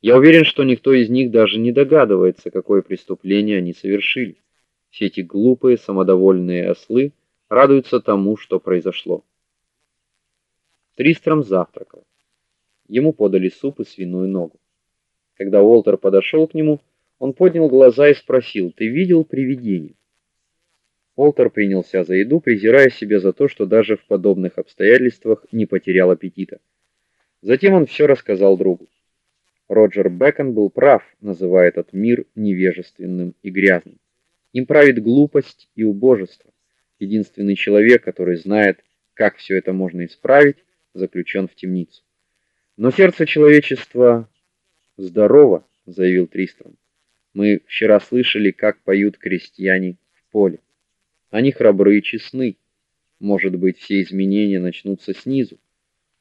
Я уверен, что никто из них даже не догадывается, какое преступление они совершили. Все эти глупые, самодовольные ослы радуются тому, что произошло. Тристром завтракал. Ему подали суп и свиную ногу. Когда Уолтер подошел к нему, он поднял глаза и спросил: "Ты видел привидение?" Уолтер принялся за еду, презирая себя за то, что даже в подобных обстоятельствах не потерял аппетита. Затем он все рассказал другу. Роджер Бэкон был прав, называя этот мир невежественным и грязным. Им правит глупость и убожество. Единственный человек, который знает, как все это можно исправить, заключен в темницу. Но сердце человечества здорово, заявил Тристром. Мы вчера слышали, как поют крестьяне в поле. Они храбры и честны. Может быть, все изменения начнутся снизу.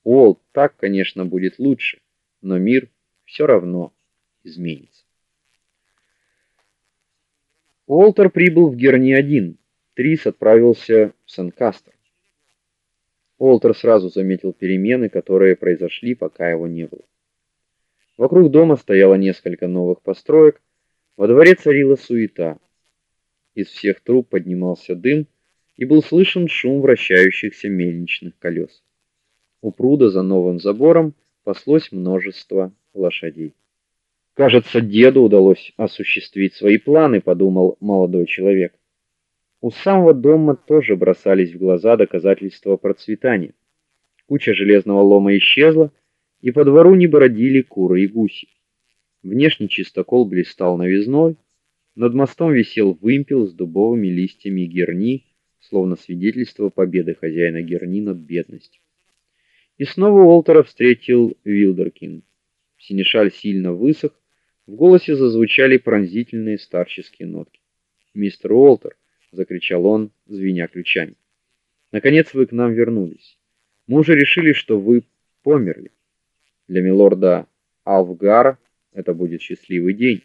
Уолт, так, конечно, будет лучше, но мир все равно изменится. Уолтер прибыл в Герни один. Трис отправился в Сен-Кастер. Уолтер сразу заметил перемены, которые произошли, пока его не было. Вокруг дома стояло несколько новых построек, во дворе царила суета. Из всех труб поднимался дым, и был слышен шум вращающихся мельничных колес. У пруда за новым забором паслось множество лошадей. Кажется, деду удалось осуществить свои планы, подумал молодой человек. У самого дома тоже бросались в глаза доказательства процветания. Куча железного лома исчезла, и по двору не бродили куры и гуси. Внешний чистокол блистал новизной, над мостом висел вымпел с дубовыми листьями герни, словно свидетельство победы хозяина герни над бедностью. И снова Уолтера встретил Вилдеркин. Синешаль сильно высох, в голосе зазвучали пронзительные старческие нотки. "Мистер Уолтер", закричал он, звеня ключами. "Наконец вы к нам вернулись. Мы уже решили, что вы померли. Для милорда Алфгара это будет счастливый день".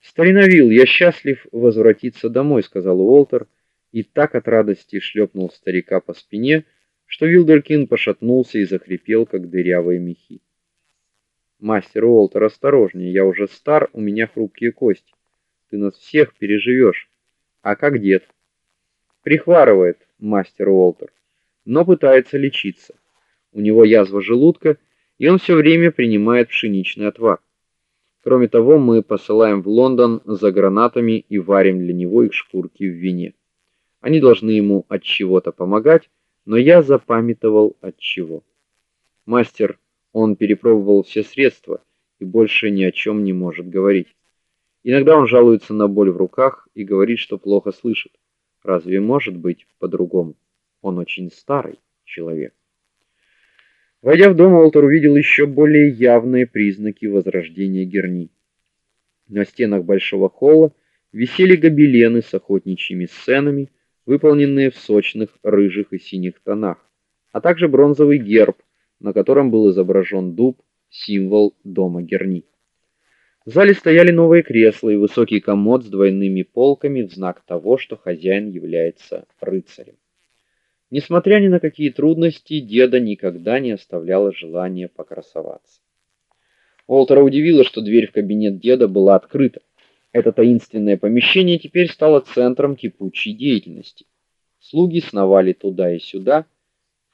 "Старина Вилл, я счастлив возвратиться домой", сказал Уолтер и так от радости шлепнул старика по спине, что Вилдеркин пошатнулся и захрипел, как дырявые мехи. Мастер Уолтер, осторожнее, я уже стар, у меня хрупкие кости. Ты нас всех переживешь. А как дед? Прихварывает мастер Уолтер, но пытается лечиться. У него язва желудка, и он все время принимает пшеничный отвар. Кроме того, мы посылаем в Лондон за гранатами и варим для него их шкурки в вине. Они должны ему от чего-то помогать, но я запамятовал от чего. Мастер он перепробовал все средства и больше ни о чем не может говорить. Иногда он жалуется на боль в руках и говорит, что плохо слышит. Разве может быть по-другому? Он очень старый человек. Войдя в дом, Уолтер увидел еще более явные признаки возрождения Герни. На стенах большого холла висели гобелены с охотничьими сценами, выполненные в сочных рыжих и синих тонах, а также бронзовый герб на котором был изображен дуб, символ дома Герни. В зале стояли новые кресла и высокий комод с двойными полками в знак того, что хозяин является рыцарем. Несмотря ни на какие трудности, деда никогда не оставляло желания покрасоваться. Олтера удивило, что дверь в кабинет деда была открыта. Это таинственное помещение теперь стало центром кипучей деятельности. Слуги сновали туда и сюда,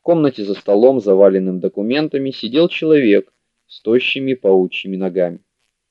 комнате за столом, заваленным документами, сидел человек с тощими паучьими ногами.